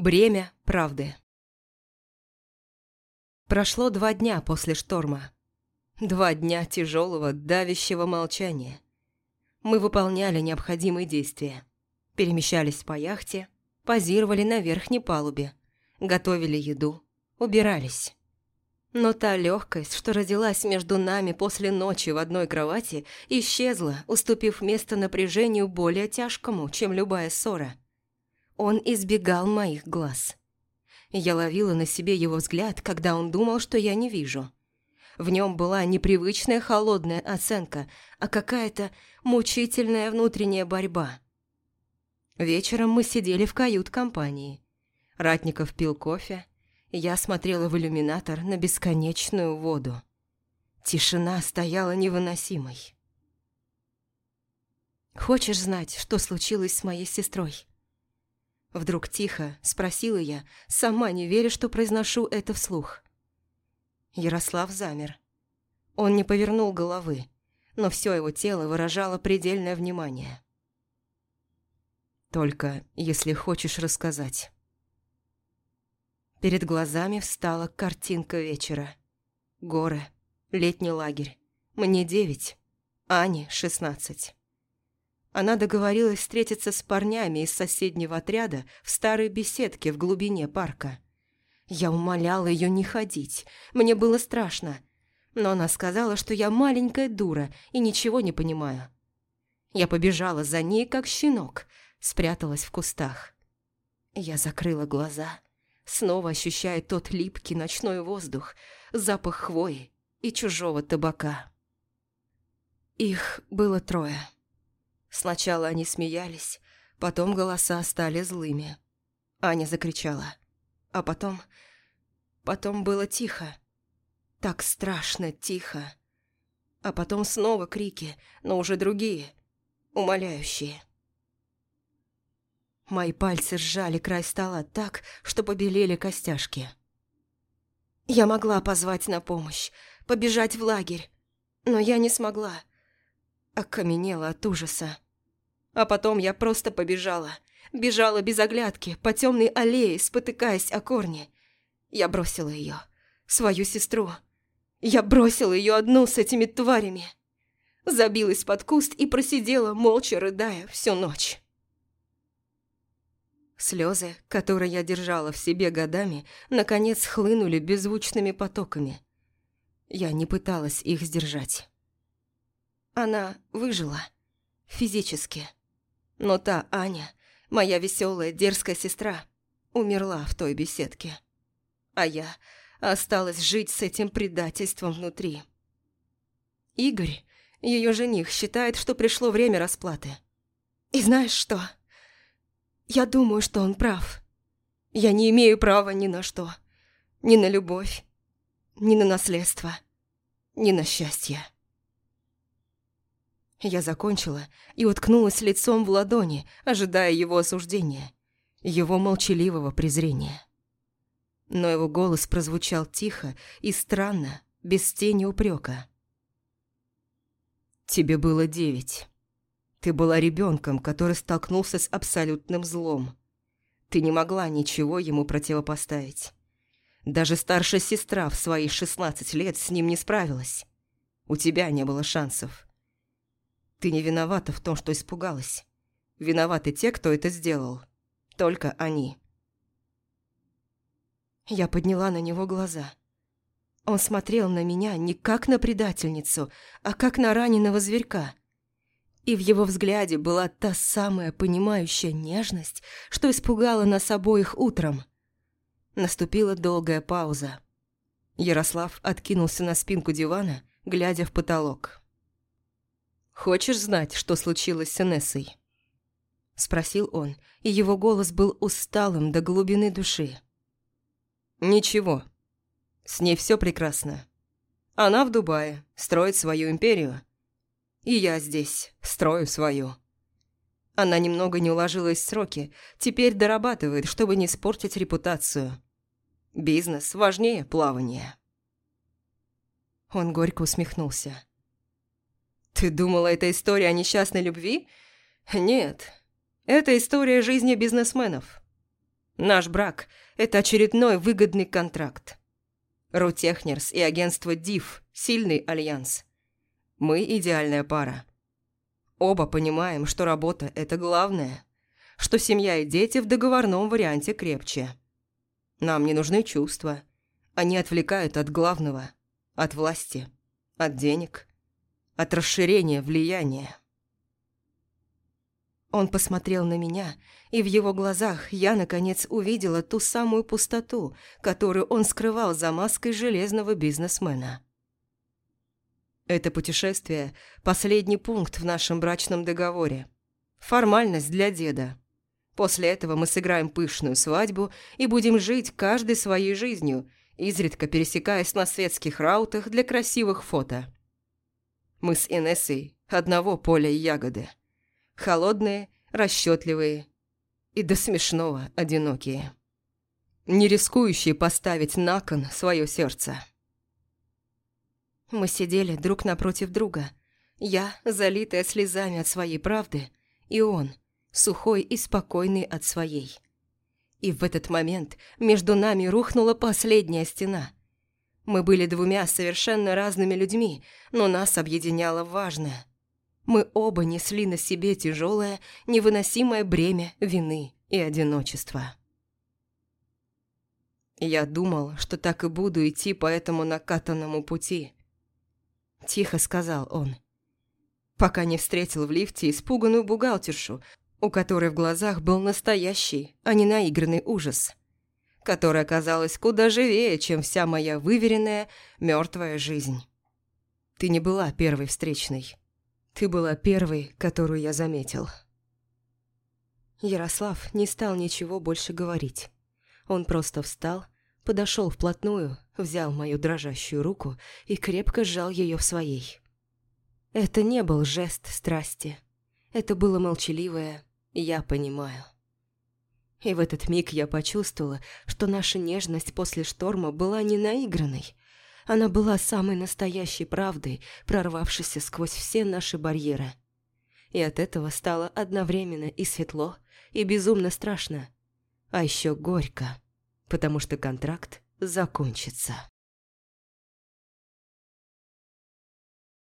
Бремя правды. Прошло два дня после шторма. Два дня тяжелого, давящего молчания. Мы выполняли необходимые действия. Перемещались по яхте, позировали на верхней палубе, готовили еду, убирались. Но та легкость, что родилась между нами после ночи в одной кровати, исчезла, уступив место напряжению более тяжкому, чем любая ссора – он избегал моих глаз. Я ловила на себе его взгляд, когда он думал, что я не вижу. В нем была непривычная холодная оценка, а какая-то мучительная внутренняя борьба. Вечером мы сидели в кают-компании. Ратников пил кофе, я смотрела в иллюминатор на бесконечную воду. Тишина стояла невыносимой. «Хочешь знать, что случилось с моей сестрой?» Вдруг тихо спросила я, сама не веря, что произношу это вслух. Ярослав замер. Он не повернул головы, но все его тело выражало предельное внимание. «Только если хочешь рассказать». Перед глазами встала картинка вечера. Горы, летний лагерь. Мне девять, Ане шестнадцать. Она договорилась встретиться с парнями из соседнего отряда в старой беседке в глубине парка. Я умоляла ее не ходить, мне было страшно. Но она сказала, что я маленькая дура и ничего не понимаю. Я побежала за ней, как щенок, спряталась в кустах. Я закрыла глаза, снова ощущая тот липкий ночной воздух, запах хвои и чужого табака. Их было трое. Сначала они смеялись, потом голоса стали злыми. Аня закричала. А потом... Потом было тихо. Так страшно тихо. А потом снова крики, но уже другие, умоляющие. Мои пальцы сжали край стола так, что побелели костяшки. Я могла позвать на помощь, побежать в лагерь, но я не смогла окаменела от ужаса. А потом я просто побежала. Бежала без оглядки, по темной аллее, спотыкаясь о корни. Я бросила ее, свою сестру. Я бросила ее одну с этими тварями. Забилась под куст и просидела, молча рыдая, всю ночь. Слезы, которые я держала в себе годами, наконец хлынули беззвучными потоками. Я не пыталась их сдержать. Она выжила. Физически. Но та Аня, моя веселая, дерзкая сестра, умерла в той беседке. А я осталась жить с этим предательством внутри. Игорь, ее жених, считает, что пришло время расплаты. И знаешь что? Я думаю, что он прав. Я не имею права ни на что. Ни на любовь, ни на наследство, ни на счастье. Я закончила и уткнулась лицом в ладони, ожидая его осуждения, его молчаливого презрения. Но его голос прозвучал тихо и странно, без тени упрека. «Тебе было девять. Ты была ребенком, который столкнулся с абсолютным злом. Ты не могла ничего ему противопоставить. Даже старшая сестра в свои шестнадцать лет с ним не справилась. У тебя не было шансов». Ты не виновата в том, что испугалась. Виноваты те, кто это сделал. Только они. Я подняла на него глаза. Он смотрел на меня не как на предательницу, а как на раненого зверька. И в его взгляде была та самая понимающая нежность, что испугала нас обоих утром. Наступила долгая пауза. Ярослав откинулся на спинку дивана, глядя в потолок. «Хочешь знать, что случилось с Энессой?» Спросил он, и его голос был усталым до глубины души. «Ничего. С ней все прекрасно. Она в Дубае, строит свою империю. И я здесь, строю свою. Она немного не уложилась в сроки, теперь дорабатывает, чтобы не испортить репутацию. Бизнес важнее плавания». Он горько усмехнулся. Ты думала, это история о несчастной любви? Нет, это история жизни бизнесменов. Наш брак – это очередной выгодный контракт. Рутехнерс и агентство ДИФ – сильный альянс. Мы идеальная пара. Оба понимаем, что работа – это главное, что семья и дети в договорном варианте крепче. Нам не нужны чувства. Они отвлекают от главного, от власти, от денег, от расширения влияния. Он посмотрел на меня, и в его глазах я, наконец, увидела ту самую пустоту, которую он скрывал за маской железного бизнесмена. Это путешествие – последний пункт в нашем брачном договоре. Формальность для деда. После этого мы сыграем пышную свадьбу и будем жить каждой своей жизнью, изредка пересекаясь на светских раутах для красивых фото. Мы с Инессой одного поля ягоды. Холодные, расчетливые и до смешного одинокие. Не рискующие поставить на кон свое сердце. Мы сидели друг напротив друга. Я, залитая слезами от своей правды, и он, сухой и спокойный от своей. И в этот момент между нами рухнула последняя стена. Мы были двумя совершенно разными людьми, но нас объединяло важное. Мы оба несли на себе тяжелое, невыносимое бремя вины и одиночества. Я думал, что так и буду идти по этому накатанному пути – Тихо сказал он. Пока не встретил в лифте испуганную бухгалтершу, у которой в глазах был настоящий, а не наигранный ужас, который оказалась куда живее, чем вся моя выверенная, мертвая жизнь. Ты не была первой встречной. Ты была первой, которую я заметил. Ярослав не стал ничего больше говорить. Он просто встал, подошел вплотную, взял мою дрожащую руку и крепко сжал ее в своей. Это не был жест страсти. Это было молчаливое «я понимаю». И в этот миг я почувствовала, что наша нежность после шторма была не наигранной. Она была самой настоящей правдой, прорвавшейся сквозь все наши барьеры. И от этого стало одновременно и светло, и безумно страшно, а еще горько потому что контракт закончится.